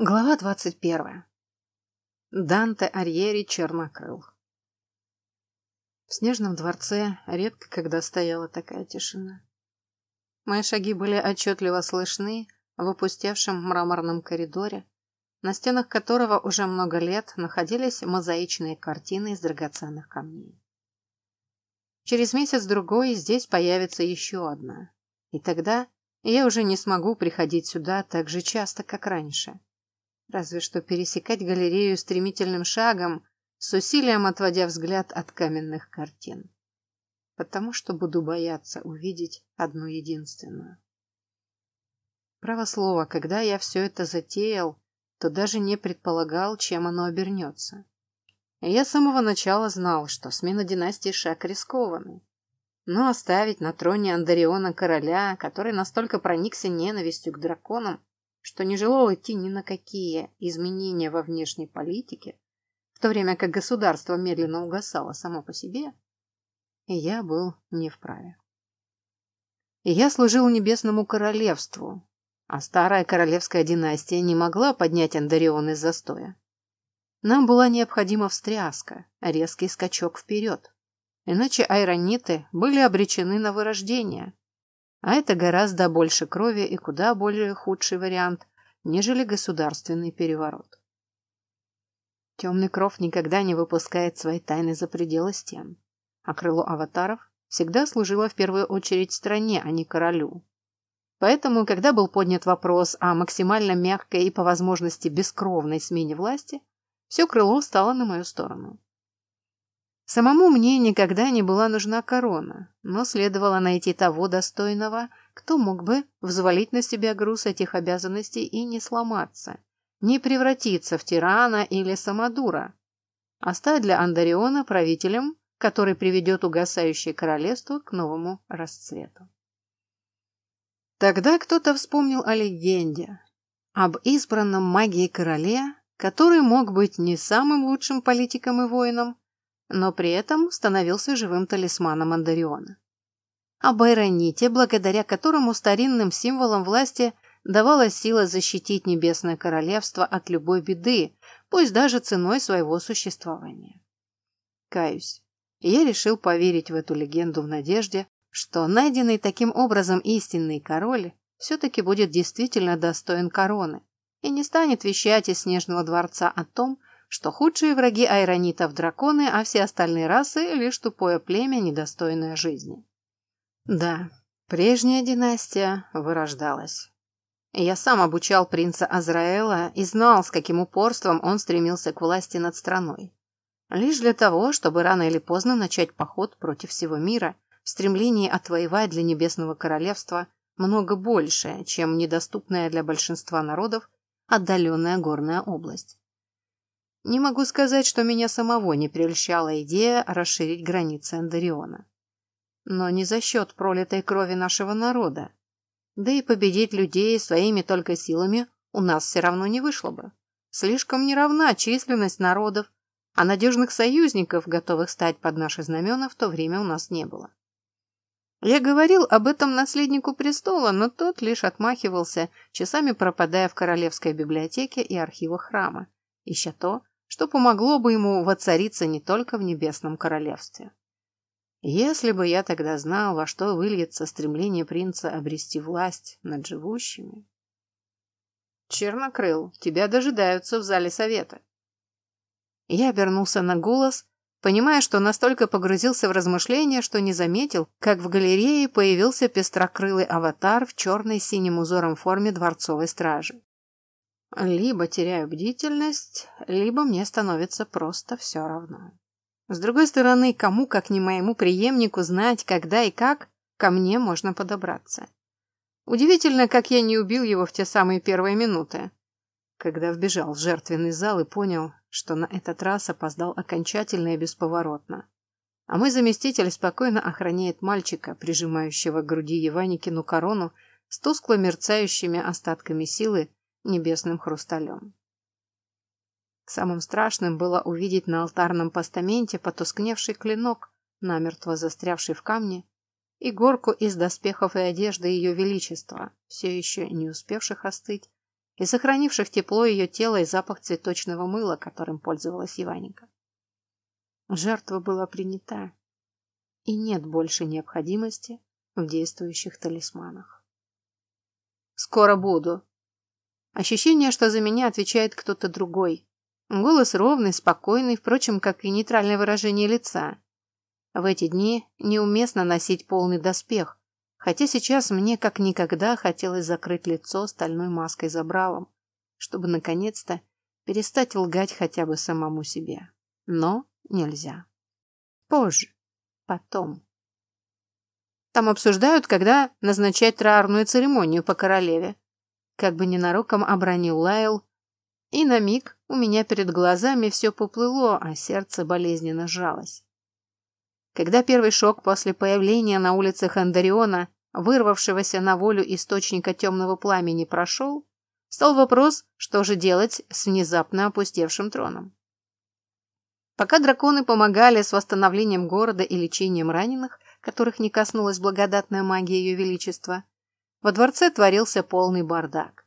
Глава двадцать первая. Данте Арьери Чернокрыл. В снежном дворце редко когда стояла такая тишина. Мои шаги были отчетливо слышны в опустевшем мраморном коридоре, на стенах которого уже много лет находились мозаичные картины из драгоценных камней. Через месяц-другой здесь появится еще одна, и тогда я уже не смогу приходить сюда так же часто, как раньше разве что пересекать галерею стремительным шагом, с усилием отводя взгляд от каменных картин. Потому что буду бояться увидеть одну единственную. Право слово, когда я все это затеял, то даже не предполагал, чем оно обернется. Я с самого начала знал, что смена династии шаг рискованный. Но оставить на троне Андариона короля, который настолько проникся ненавистью к драконам, что не желал идти ни на какие изменения во внешней политике, в то время как государство медленно угасало само по себе, и я был не вправе. И я служил небесному королевству, а старая королевская династия не могла поднять Андарион из застоя. Нам была необходима встряска, резкий скачок вперед, иначе айрониты были обречены на вырождение, а это гораздо больше крови и куда более худший вариант, нежели государственный переворот. Темный кров никогда не выпускает свои тайны за пределы стен, а крыло аватаров всегда служило в первую очередь стране, а не королю. Поэтому, когда был поднят вопрос о максимально мягкой и по возможности бескровной смене власти, все крыло стало на мою сторону. Самому мне никогда не была нужна корона, но следовало найти того достойного, кто мог бы взвалить на себя груз этих обязанностей и не сломаться, не превратиться в тирана или самодура, а стать для Андариона правителем, который приведет угасающее королевство к новому расцвету. Тогда кто-то вспомнил о легенде, об избранном магией короле, который мог быть не самым лучшим политиком и воином, но при этом становился живым талисманом Андариона. О Байроните, благодаря которому старинным символом власти давалась сила защитить Небесное Королевство от любой беды, пусть даже ценой своего существования. Каюсь, я решил поверить в эту легенду в надежде, что найденный таким образом истинный король все-таки будет действительно достоин короны и не станет вещать из Снежного дворца о том, что худшие враги айронитов драконы, а все остальные расы — лишь тупое племя, недостойное жизни. Да, прежняя династия вырождалась. Я сам обучал принца Азраэла и знал, с каким упорством он стремился к власти над страной. Лишь для того, чтобы рано или поздно начать поход против всего мира в стремлении отвоевать для Небесного Королевства много больше, чем недоступная для большинства народов отдаленная горная область. Не могу сказать, что меня самого не прельщала идея расширить границы Андариона. Но не за счет пролитой крови нашего народа. Да и победить людей своими только силами у нас все равно не вышло бы. Слишком неравна численность народов, а надежных союзников, готовых стать под наши знамена, в то время у нас не было. Я говорил об этом наследнику престола, но тот лишь отмахивался, часами пропадая в королевской библиотеке и архивах храма, ища то, что помогло бы ему воцариться не только в небесном королевстве. Если бы я тогда знал, во что выльется стремление принца обрести власть над живущими... Чернокрыл, тебя дожидаются в зале совета. Я обернулся на голос, понимая, что настолько погрузился в размышления, что не заметил, как в галерее появился пестрокрылый аватар в черной синим узором форме дворцовой стражи. Либо теряю бдительность, либо мне становится просто все равно. С другой стороны, кому, как не моему преемнику, знать, когда и как ко мне можно подобраться. Удивительно, как я не убил его в те самые первые минуты, когда вбежал в жертвенный зал и понял, что на этот раз опоздал окончательно и бесповоротно. А мой заместитель спокойно охраняет мальчика, прижимающего к груди Еваникину корону с тускло мерцающими остатками силы небесным хрусталем. Самым страшным было увидеть на алтарном постаменте потускневший клинок, намертво застрявший в камне, и горку из доспехов и одежды ее величества, все еще не успевших остыть и сохранивших тепло ее тела и запах цветочного мыла, которым пользовалась Иваника. Жертва была принята, и нет больше необходимости в действующих талисманах. «Скоро буду». Ощущение, что за меня отвечает кто-то другой. Голос ровный, спокойный, впрочем, как и нейтральное выражение лица. В эти дни неуместно носить полный доспех, хотя сейчас мне как никогда хотелось закрыть лицо стальной маской забралом, чтобы наконец-то перестать лгать хотя бы самому себе. Но нельзя. Позже. Потом. Там обсуждают, когда назначать траурную церемонию по королеве. Как бы ненароком обронил Лайл, и на миг у меня перед глазами все поплыло, а сердце болезненно сжалось. Когда первый шок после появления на улицах Андариона, вырвавшегося на волю источника темного пламени, прошел, стал вопрос, что же делать с внезапно опустевшим троном. Пока драконы помогали с восстановлением города и лечением раненых, которых не коснулась благодатная магия Ее Величества, во дворце творился полный бардак.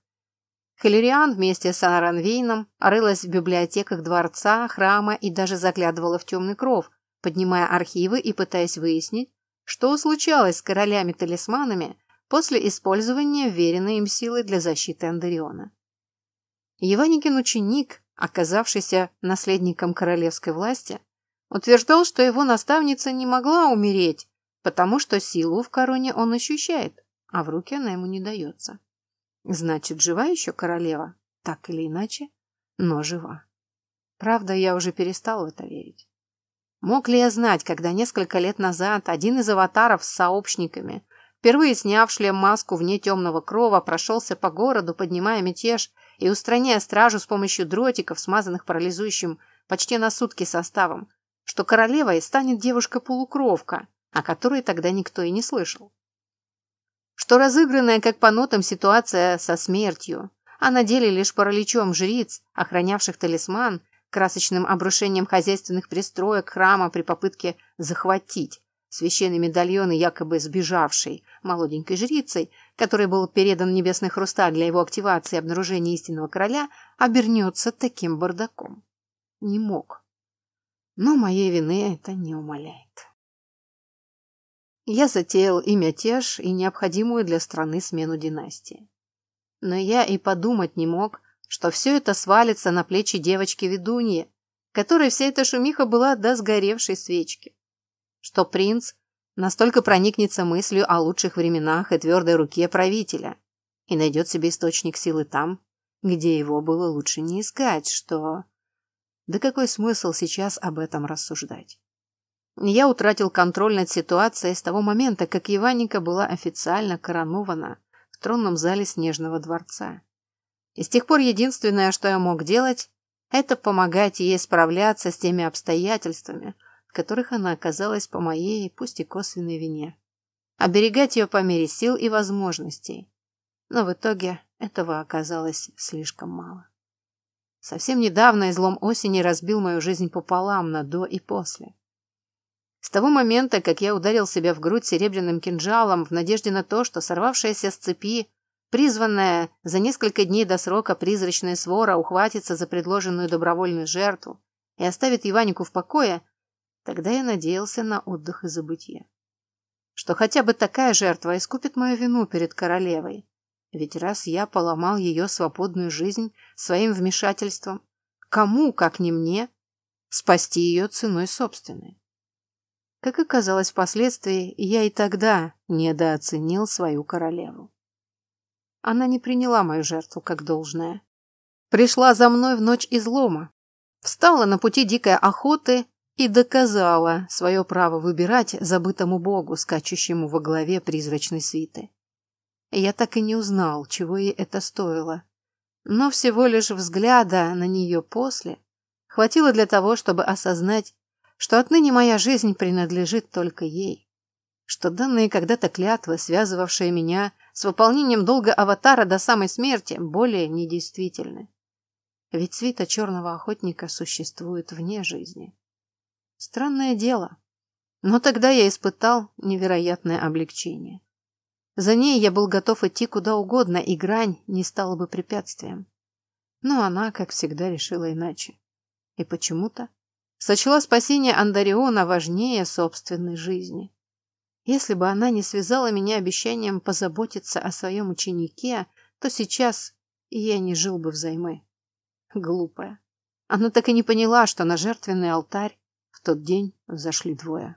Халериан вместе с Аранвейном рылась в библиотеках дворца, храма и даже заглядывала в темный кров, поднимая архивы и пытаясь выяснить, что случалось с королями-талисманами после использования веренной им силы для защиты Андариона. Еваникин ученик, оказавшийся наследником королевской власти, утверждал, что его наставница не могла умереть, потому что силу в короне он ощущает, а в руки она ему не дается. Значит, жива еще королева, так или иначе, но жива. Правда, я уже перестал в это верить. Мог ли я знать, когда несколько лет назад один из аватаров с сообщниками, впервые сняв шлем-маску вне темного крова, прошелся по городу, поднимая мятеж и устраняя стражу с помощью дротиков, смазанных парализующим почти на сутки составом, что королевой станет девушка-полукровка, о которой тогда никто и не слышал. Что разыгранная как по нотам ситуация со смертью, а на деле лишь параличом жриц, охранявших талисман, красочным обрушением хозяйственных пристроек храма при попытке захватить священный медальон якобы сбежавшей молоденькой жрицей, которой был передан небесный хрусталь для его активации и обнаружения истинного короля, обернется таким бардаком. Не мог. Но моей вины это не умаляет. Я затеял и мятеж, и необходимую для страны смену династии. Но я и подумать не мог, что все это свалится на плечи девочки-ведуньи, которой вся эта шумиха была до сгоревшей свечки. Что принц настолько проникнется мыслью о лучших временах и твердой руке правителя и найдет себе источник силы там, где его было лучше не искать, что... Да какой смысл сейчас об этом рассуждать? Я утратил контроль над ситуацией с того момента, как Иваника была официально коронована в тронном зале Снежного дворца. И с тех пор единственное, что я мог делать, это помогать ей справляться с теми обстоятельствами, в которых она оказалась по моей, пусть и косвенной вине. Оберегать ее по мере сил и возможностей. Но в итоге этого оказалось слишком мало. Совсем недавно излом осени разбил мою жизнь пополам на до и после. С того момента, как я ударил себя в грудь серебряным кинжалом в надежде на то, что сорвавшаяся с цепи Призванная за несколько дней до срока призрачная свора ухватится за предложенную добровольную жертву и оставит Иванику в покое, тогда я надеялся на отдых и забытие. Что хотя бы такая жертва искупит мою вину перед королевой. Ведь раз я поломал ее свободную жизнь своим вмешательством, кому, как не мне, спасти ее ценой собственной? Как оказалось впоследствии, я и тогда недооценил свою королеву. Она не приняла мою жертву как должное. Пришла за мной в ночь излома, встала на пути дикой охоты и доказала свое право выбирать забытому богу, скачущему во главе призрачной свиты. Я так и не узнал, чего ей это стоило. Но всего лишь взгляда на нее после хватило для того, чтобы осознать, что отныне моя жизнь принадлежит только ей, что данные когда-то клятвы, связывавшие меня с выполнением долга аватара до самой смерти более недействительны. Ведь свита черного охотника существует вне жизни. Странное дело. Но тогда я испытал невероятное облегчение. За ней я был готов идти куда угодно, и грань не стала бы препятствием. Но она, как всегда, решила иначе. И почему-то сочла спасение Андариона важнее собственной жизни. Если бы она не связала меня обещанием позаботиться о своем ученике, то сейчас я не жил бы взаймы. Глупая. Она так и не поняла, что на жертвенный алтарь в тот день взошли двое.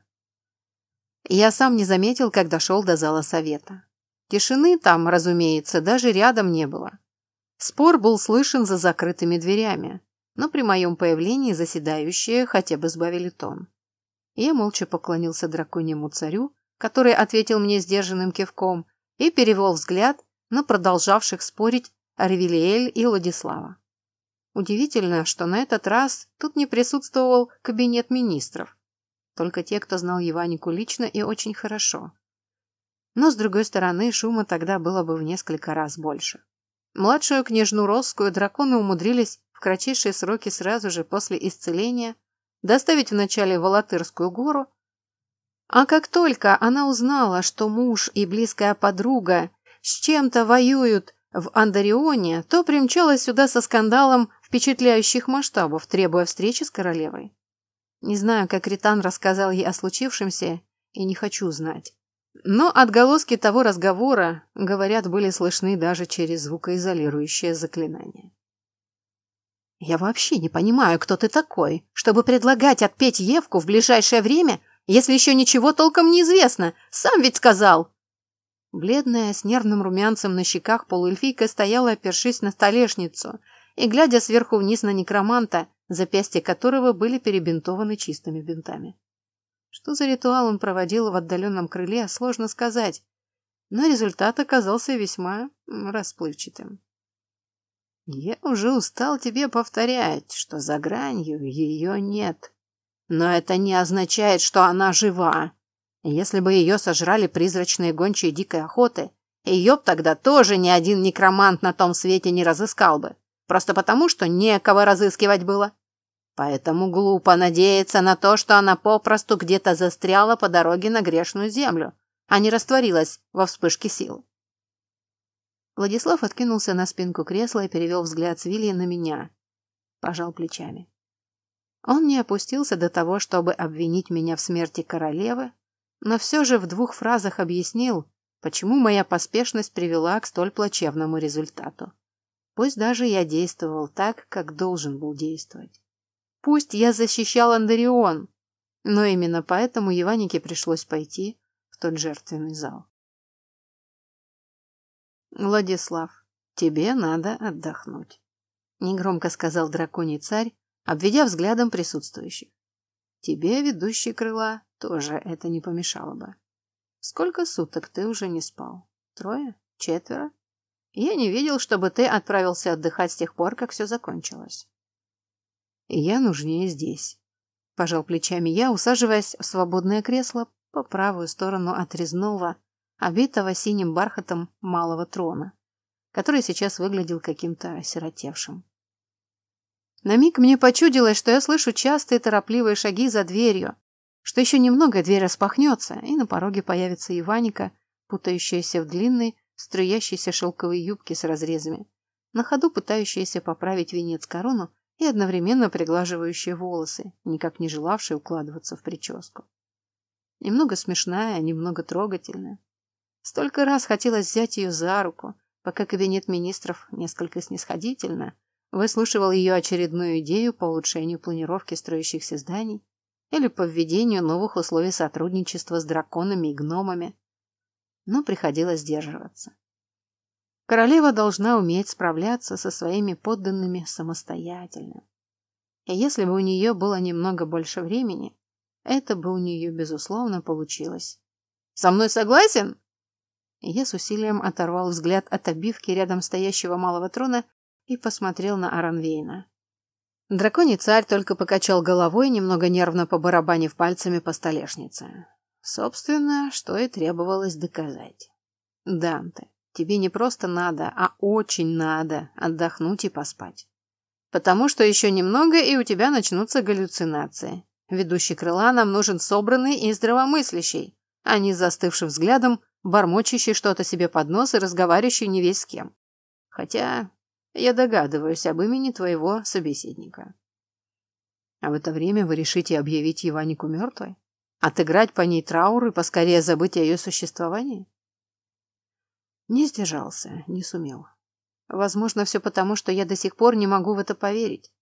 Я сам не заметил, как дошел до зала совета. Тишины там, разумеется, даже рядом не было. Спор был слышен за закрытыми дверями, но при моем появлении заседающие хотя бы сбавили тон. Я молча поклонился драконьему царю, который ответил мне сдержанным кивком, и перевел взгляд на продолжавших спорить Ревелиэль и Владислава. Удивительно, что на этот раз тут не присутствовал кабинет министров. Только те, кто знал Еванику лично и очень хорошо. Но, с другой стороны, шума тогда было бы в несколько раз больше. Младшую княжну Росскую драконы умудрились в кратчайшие сроки сразу же после исцеления доставить вначале в Алатырскую гору, а как только она узнала, что муж и близкая подруга с чем-то воюют в Андарионе, то примчалась сюда со скандалом впечатляющих масштабов, требуя встречи с королевой. Не знаю, как Ритан рассказал ей о случившемся, и не хочу знать. Но отголоски того разговора, говорят, были слышны даже через звукоизолирующее заклинание. «Я вообще не понимаю, кто ты такой, чтобы предлагать отпеть Евку в ближайшее время, если еще ничего толком не известно. Сам ведь сказал!» Бледная, с нервным румянцем на щеках полуэльфийка стояла, опершись на столешницу и глядя сверху вниз на некроманта, запястья которого были перебинтованы чистыми бинтами. Что за ритуал он проводил в отдаленном крыле, сложно сказать, но результат оказался весьма расплывчатым. Я уже устал тебе повторять, что за гранью ее нет. Но это не означает, что она жива. Если бы ее сожрали призрачные гончие дикой охоты, ее б тогда тоже ни один некромант на том свете не разыскал бы. Просто потому, что некого разыскивать было. Поэтому глупо надеяться на то, что она попросту где-то застряла по дороге на грешную землю, а не растворилась во вспышке сил. Владислав откинулся на спинку кресла и перевел взгляд с Вилья на меня. Пожал плечами. Он не опустился до того, чтобы обвинить меня в смерти королевы, но все же в двух фразах объяснил, почему моя поспешность привела к столь плачевному результату. Пусть даже я действовал так, как должен был действовать. Пусть я защищал Андарион, но именно поэтому Еванике пришлось пойти в тот жертвенный зал. «Владислав, тебе надо отдохнуть», — негромко сказал драконий царь, обведя взглядом присутствующих. «Тебе, ведущий крыла, тоже это не помешало бы. Сколько суток ты уже не спал? Трое? Четверо? Я не видел, чтобы ты отправился отдыхать с тех пор, как все закончилось. Я нужнее здесь. Пожал плечами я, усаживаясь в свободное кресло по правую сторону от резного, обитого синим бархатом малого трона, который сейчас выглядел каким-то осиротевшим. На миг мне почудилось, что я слышу частые торопливые шаги за дверью, что еще немного дверь распахнется, и на пороге появится Иваника, путающаяся в длинной, струящейся шелковой юбке с разрезами, на ходу пытающаяся поправить венец корону и одновременно приглаживающая волосы, никак не желавшие укладываться в прическу. Немного смешная, немного трогательная. Столько раз хотелось взять ее за руку, пока кабинет министров несколько снисходительно выслушивал ее очередную идею по улучшению планировки строящихся зданий или по введению новых условий сотрудничества с драконами и гномами. Но приходилось сдерживаться. Королева должна уметь справляться со своими подданными самостоятельно. И если бы у нее было немного больше времени, это бы у нее, безусловно, получилось. «Со мной согласен?» Я с усилием оторвал взгляд от обивки рядом стоящего малого трона и посмотрел на Аранвейна. Драконий царь только покачал головой, немного нервно побарабанив пальцами по столешнице. Собственно, что и требовалось доказать. Данте, Тебе не просто надо, а очень надо отдохнуть и поспать. Потому что еще немного, и у тебя начнутся галлюцинации. Ведущий крыла нам нужен собранный и здравомыслящий, а не застывшим взглядом бормочущий что-то себе под нос и разговаривающий не весь с кем. Хотя я догадываюсь об имени твоего собеседника. А в это время вы решите объявить Иванику мертвой? Отыграть по ней траур и поскорее забыть о ее существовании? Не сдержался, не сумел. Возможно, все потому, что я до сих пор не могу в это поверить.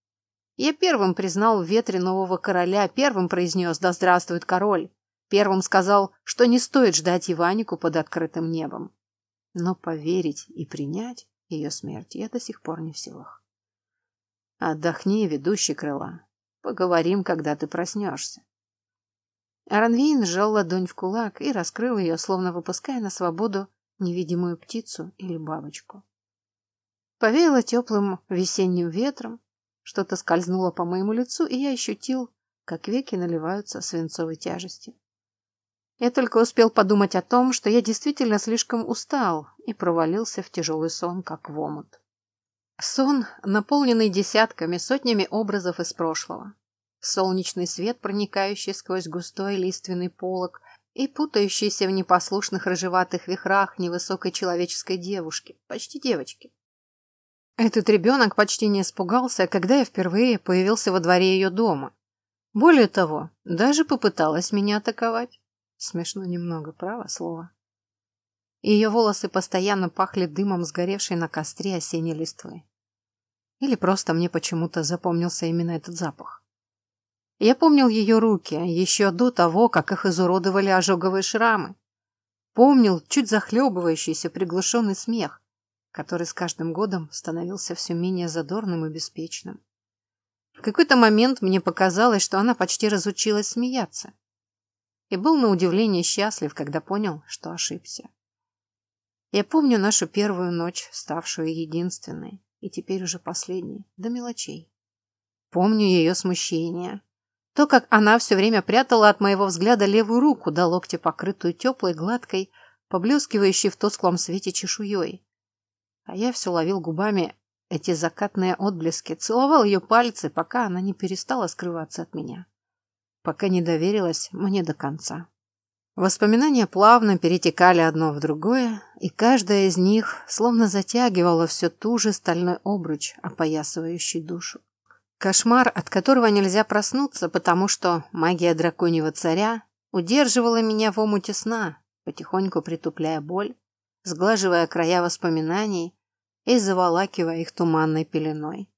Я первым признал в ветре нового короля, первым произнес «Да здравствует король!» Первым сказал, что не стоит ждать Иванику под открытым небом. Но поверить и принять ее смерть я до сих пор не в силах. Отдохни, ведущий крыла. Поговорим, когда ты проснешься. Аранвейн сжал ладонь в кулак и раскрыл ее, словно выпуская на свободу невидимую птицу или бабочку. Повеяло теплым весенним ветром, что-то скользнуло по моему лицу, и я ощутил, как веки наливаются свинцовой тяжестью. Я только успел подумать о том, что я действительно слишком устал и провалился в тяжелый сон, как в омут. Сон, наполненный десятками, сотнями образов из прошлого. Солнечный свет, проникающий сквозь густой лиственный полог и путающийся в непослушных рыжеватых вихрах невысокой человеческой девушки, почти девочки. Этот ребенок почти не испугался, когда я впервые появился во дворе ее дома. Более того, даже попыталась меня атаковать. Смешно немного, право слово. Ее волосы постоянно пахли дымом сгоревшей на костре осенней листвы. Или просто мне почему-то запомнился именно этот запах. Я помнил ее руки еще до того, как их изуродовали ожоговые шрамы. Помнил чуть захлебывающийся приглушенный смех, который с каждым годом становился все менее задорным и беспечным. В какой-то момент мне показалось, что она почти разучилась смеяться. И был на удивление счастлив, когда понял, что ошибся. Я помню нашу первую ночь, ставшую единственной и теперь уже последней, до мелочей. Помню ее смущение. То, как она все время прятала от моего взгляда левую руку до локтя, покрытую теплой, гладкой, поблескивающей в тусклом свете чешуей. А я все ловил губами эти закатные отблески, целовал ее пальцы, пока она не перестала скрываться от меня. Пока не доверилась мне до конца. Воспоминания плавно перетекали одно в другое, и каждая из них словно затягивала все ту же стальной обруч, опоясывающий душу. Кошмар, от которого нельзя проснуться, потому что магия драконьего царя удерживала меня в омуте сна, потихоньку притупляя боль, сглаживая края воспоминаний и заволакивая их туманной пеленой.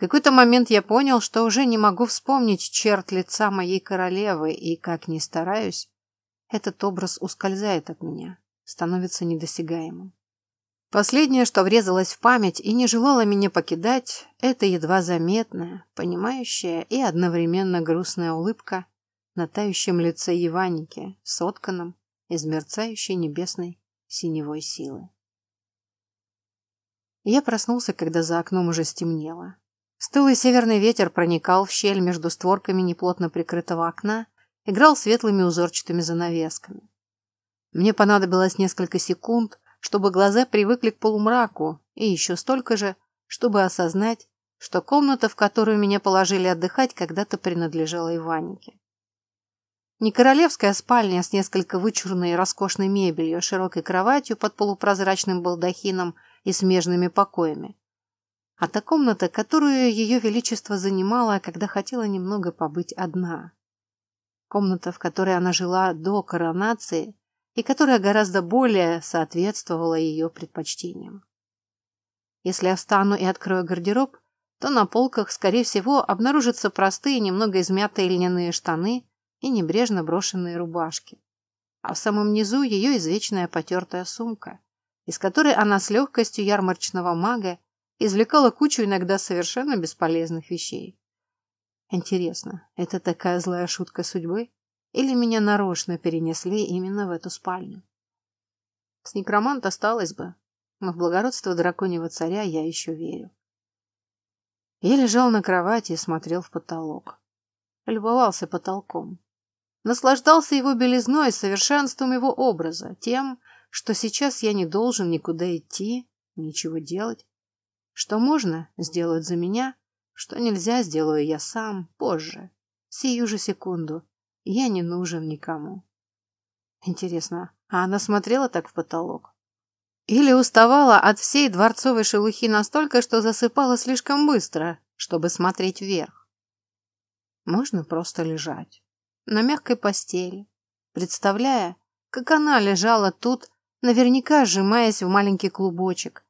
Какой-то момент я понял, что уже не могу вспомнить черт лица моей королевы, и, как ни стараюсь, этот образ ускользает от меня, становится недосягаемым. Последнее, что врезалось в память и не желало меня покидать, это едва заметная, понимающая и одновременно грустная улыбка на тающем лице Еваники, сотканном из мерцающей небесной синевой силы. Я проснулся, когда за окном уже стемнело. Стылый северный ветер проникал в щель между створками неплотно прикрытого окна играл светлыми узорчатыми занавесками. Мне понадобилось несколько секунд, чтобы глаза привыкли к полумраку, и еще столько же, чтобы осознать, что комната, в которую меня положили отдыхать, когда-то принадлежала Иванике. Не королевская спальня с несколько вычурной и роскошной мебелью, широкой кроватью под полупрозрачным балдахином и смежными покоями, а та комната, которую ее величество занимала, когда хотела немного побыть одна. Комната, в которой она жила до коронации и которая гораздо более соответствовала ее предпочтениям. Если я встану и открою гардероб, то на полках, скорее всего, обнаружатся простые, немного измятые льняные штаны и небрежно брошенные рубашки. А в самом низу ее извечная потертая сумка, из которой она с легкостью ярмарочного мага извлекала кучу иногда совершенно бесполезных вещей. Интересно, это такая злая шутка судьбы? Или меня нарочно перенесли именно в эту спальню? С некромант осталось бы, но в благородство драконьего царя я еще верю. Я лежал на кровати и смотрел в потолок. Любовался потолком. Наслаждался его белизной, совершенством его образа, тем, что сейчас я не должен никуда идти, ничего делать. Что можно сделать за меня, что нельзя, сделаю я сам, позже. Сию же секунду. Я не нужен никому. Интересно, А она смотрела так в потолок. Или уставала от всей дворцовой шелухи настолько, что засыпала слишком быстро, чтобы смотреть вверх. Можно просто лежать на мягкой постели, представляя, как она лежала тут, наверняка сжимаясь в маленький клубочек,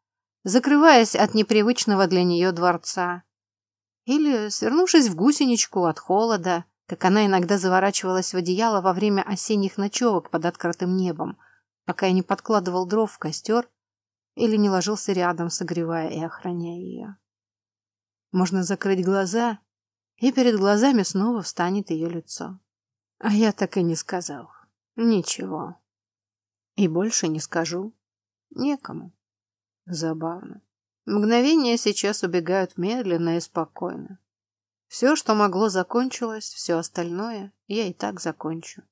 закрываясь от непривычного для нее дворца. Или свернувшись в гусеничку от холода, как она иногда заворачивалась в одеяло во время осенних ночевок под открытым небом, пока я не подкладывал дров в костер или не ложился рядом, согревая и охраняя ее. Можно закрыть глаза, и перед глазами снова встанет ее лицо. А я так и не сказал. Ничего. И больше не скажу. Некому. Забавно. Мгновения сейчас убегают медленно и спокойно. Все, что могло, закончилось, все остальное я и так закончу.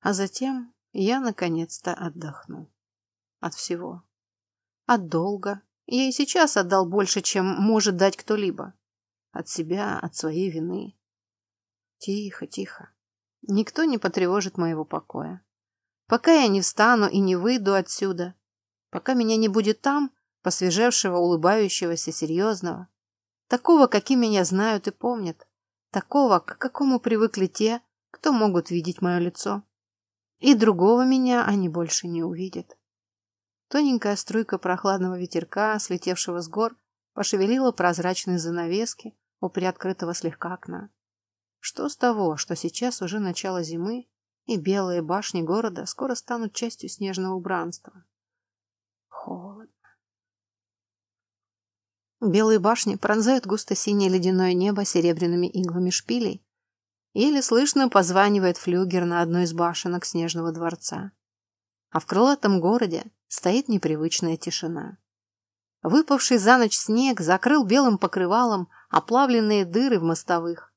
А затем я наконец-то отдохну. От всего. От долга. Я и сейчас отдал больше, чем может дать кто-либо. От себя, от своей вины. Тихо, тихо. Никто не потревожит моего покоя. Пока я не встану и не выйду отсюда, пока меня не будет там, посвежевшего, улыбающегося, серьезного, такого, каким меня знают и помнят, такого, к какому привыкли те, кто могут видеть мое лицо. И другого меня они больше не увидят. Тоненькая струйка прохладного ветерка, слетевшего с гор, пошевелила прозрачные занавески у приоткрытого слегка окна. Что с того, что сейчас уже начало зимы, и белые башни города скоро станут частью снежного убранства? Холодно. Белые башни пронзают густо-синее ледяное небо серебряными иглами шпилей. Еле слышно позванивает флюгер на одной из башенок снежного дворца. А в крылатом городе стоит непривычная тишина. Выпавший за ночь снег закрыл белым покрывалом оплавленные дыры в мостовых,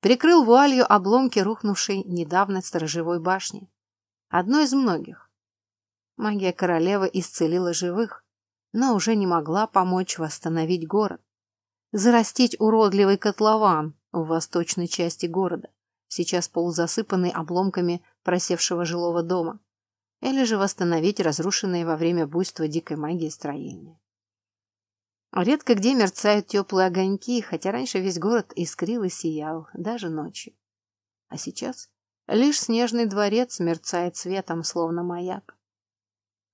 Прикрыл вуалью обломки рухнувшей недавно сторожевой башни. Одной из многих. Магия королевы исцелила живых, но уже не могла помочь восстановить город. Зарастить уродливый котлован в восточной части города, сейчас полузасыпанный обломками просевшего жилого дома, или же восстановить разрушенные во время буйства дикой магии строения. Редко где мерцают теплые огоньки, хотя раньше весь город искрил и сиял, даже ночью. А сейчас лишь снежный дворец мерцает светом, словно маяк.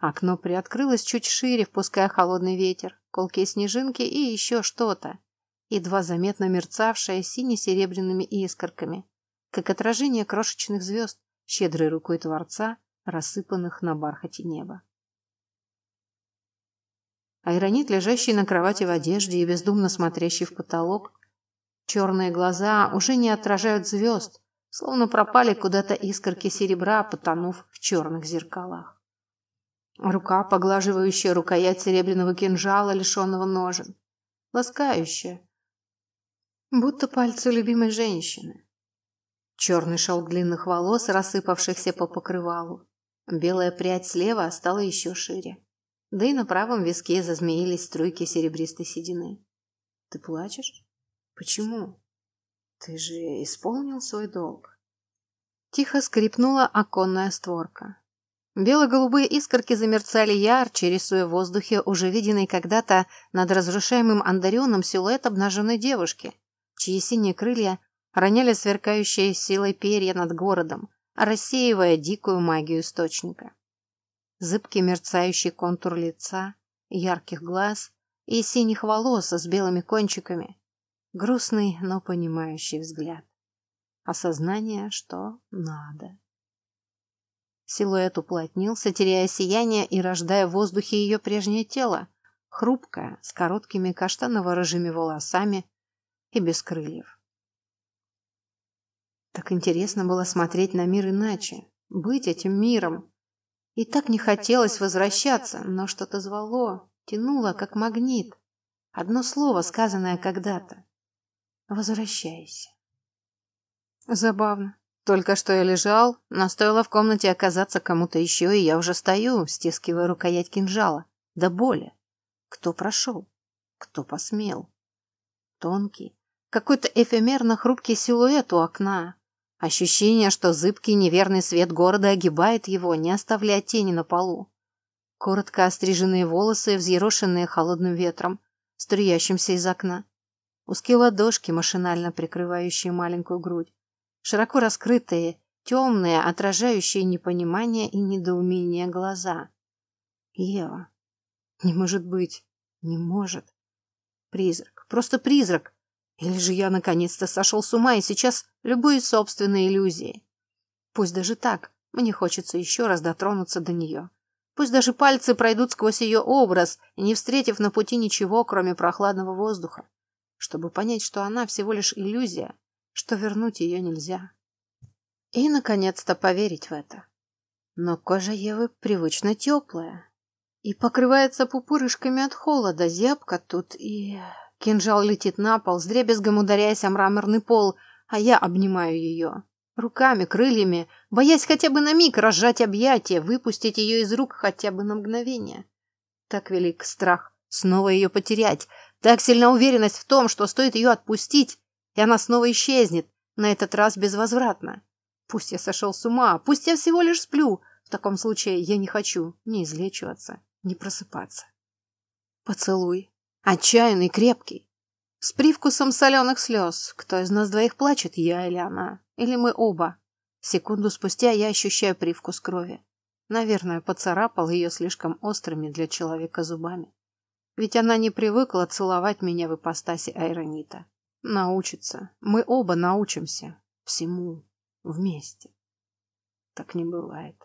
Окно приоткрылось чуть шире, впуская холодный ветер, колкие снежинки и еще что-то, едва заметно мерцавшее сине-серебряными искорками, как отражение крошечных звезд, щедрой рукой Творца, рассыпанных на бархате неба. Айронит, лежащий на кровати в одежде и бездумно смотрящий в потолок. Черные глаза уже не отражают звезд, словно пропали куда-то искорки серебра, потонув в черных зеркалах. Рука, поглаживающая рукоять серебряного кинжала, лишенного ножен. Ласкающая, будто пальцы любимой женщины. Черный шелк длинных волос, рассыпавшихся по покрывалу. Белая прядь слева стала еще шире да и на правом виске зазмеились струйки серебристой седины. Ты плачешь? Почему? Ты же исполнил свой долг. Тихо скрипнула оконная створка. Бело-голубые искорки замерцали ярче, рисуя в воздухе уже виденный когда-то над разрушаемым андарионом силуэт обнаженной девушки, чьи синие крылья роняли сверкающие силой перья над городом, рассеивая дикую магию источника зыбкий мерцающий контур лица, ярких глаз и синих волос с белыми кончиками, грустный, но понимающий взгляд. Осознание, что надо. Силуэт уплотнился, теряя сияние и рождая в воздухе ее прежнее тело, хрупкое, с короткими каштаново-рыжими волосами и без крыльев. Так интересно было смотреть на мир иначе, быть этим миром, и так не хотелось возвращаться, но что-то звало, тянуло, как магнит. Одно слово, сказанное когда-то. Возвращайся. Забавно. Только что я лежал, но стоило в комнате оказаться кому-то еще, и я уже стою, стискивая рукоять кинжала. До боли. Кто прошел? Кто посмел? Тонкий, какой-то эфемерно хрупкий силуэт у окна, Ощущение, что зыбкий неверный свет города огибает его, не оставляя тени на полу. Коротко остриженные волосы, взъерошенные холодным ветром, струящимся из окна. Узкие ладошки, машинально прикрывающие маленькую грудь. Широко раскрытые, темные, отражающие непонимание и недоумение глаза. Ева. Не может быть. Не может. Призрак. Просто призрак. Или же я наконец-то сошел с ума и сейчас любуюсь собственной иллюзией. Пусть даже так, мне хочется еще раз дотронуться до нее. Пусть даже пальцы пройдут сквозь ее образ, не встретив на пути ничего, кроме прохладного воздуха, чтобы понять, что она всего лишь иллюзия, что вернуть ее нельзя. И, наконец-то, поверить в это. Но кожа Евы привычно теплая и покрывается пупырышками от холода, зябко тут и... Кинжал летит на пол, с дребезгом ударяясь о мраморный пол, а я обнимаю ее. Руками, крыльями, боясь хотя бы на миг разжать объятия, выпустить ее из рук хотя бы на мгновение. Так велик страх снова ее потерять, так сильна уверенность в том, что стоит ее отпустить, и она снова исчезнет, на этот раз безвозвратно. Пусть я сошел с ума, пусть я всего лишь сплю, в таком случае я не хочу ни излечиваться, ни просыпаться. Поцелуй. Отчаянный, крепкий. С привкусом соленых слез. Кто из нас двоих плачет, я или она? Или мы оба? Секунду спустя я ощущаю привкус крови. Наверное, поцарапал ее слишком острыми для человека зубами. Ведь она не привыкла целовать меня в ипостаси айронита. Научится. Мы оба научимся. Всему. Вместе. Так не бывает.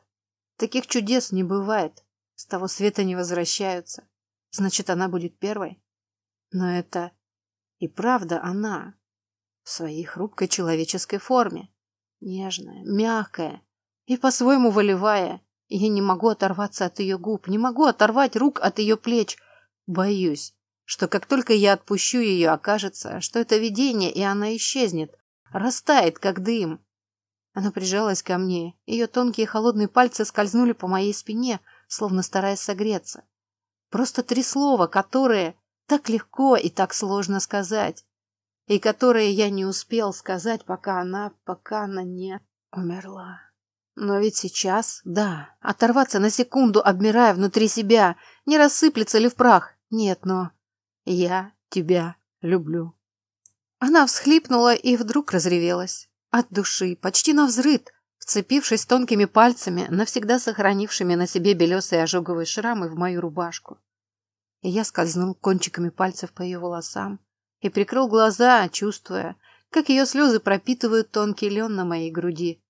Таких чудес не бывает. С того света не возвращаются. Значит, она будет первой? Но это и правда она. В своей хрупкой человеческой форме. Нежная, мягкая и по-своему волевая. Я не могу оторваться от ее губ, не могу оторвать рук от ее плеч. Боюсь, что как только я отпущу ее, окажется, что это видение, и она исчезнет, растает, как дым. Она прижалась ко мне, ее тонкие холодные пальцы скользнули по моей спине, словно стараясь согреться. Просто три слова, которые так легко и так сложно сказать. И которые я не успел сказать, пока она, пока она не умерла. Но ведь сейчас, да, оторваться на секунду, обмирая внутри себя, не рассыплется ли в прах? Нет, но я тебя люблю. Она всхлипнула и вдруг разревелась. От души, почти навзрыд, вцепившись тонкими пальцами, навсегда сохранившими на себе белесые ожоговые шрамы в мою рубашку и я скользнул кончиками пальцев по ее волосам и прикрыл глаза, чувствуя, как ее слезы пропитывают тонкий лен на моей груди,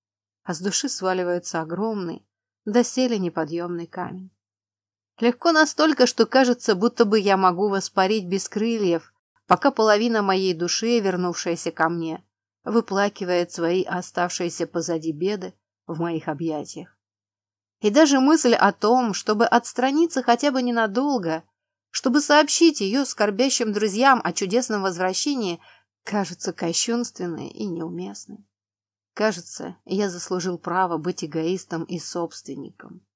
а с души сваливается огромный, доселе неподъемный камень. Легко настолько, что кажется, будто бы я могу воспарить без крыльев, пока половина моей души, вернувшаяся ко мне, выплакивает свои оставшиеся позади беды в моих объятиях. И даже мысль о том, чтобы отстраниться хотя бы ненадолго, чтобы сообщить ее скорбящим друзьям о чудесном возвращении, кажется кощунственной и неуместной. Кажется, я заслужил право быть эгоистом и собственником.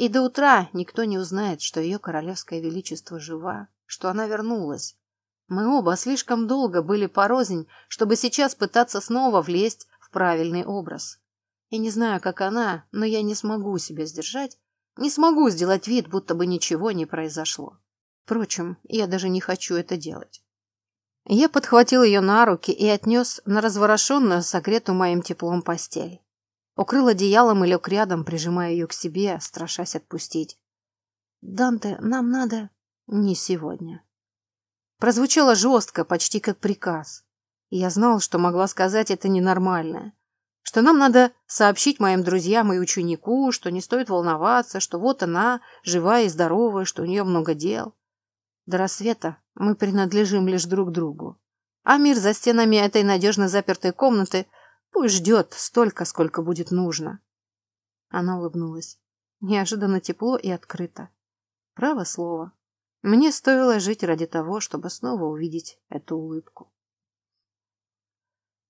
И до утра никто не узнает, что ее королевское величество жива, что она вернулась. Мы оба слишком долго были порознь, чтобы сейчас пытаться снова влезть в правильный образ. И не знаю, как она, но я не смогу себя сдержать, не смогу сделать вид, будто бы ничего не произошло. Впрочем, я даже не хочу это делать. Я подхватил ее на руки и отнес на разворошенную, согретую моим теплом постель. Укрыл одеялом и лег рядом, прижимая ее к себе, страшась отпустить. «Данте, нам надо...» «Не сегодня». Прозвучало жестко, почти как приказ. И я знал, что могла сказать это ненормальное. Что нам надо сообщить моим друзьям и ученику, что не стоит волноваться, что вот она, живая и здоровая, что у нее много дел. До рассвета мы принадлежим лишь друг другу. А мир за стенами этой надежно запертой комнаты пусть ждет столько, сколько будет нужно. Она улыбнулась. Неожиданно тепло и открыто. Право слово. Мне стоило жить ради того, чтобы снова увидеть эту улыбку.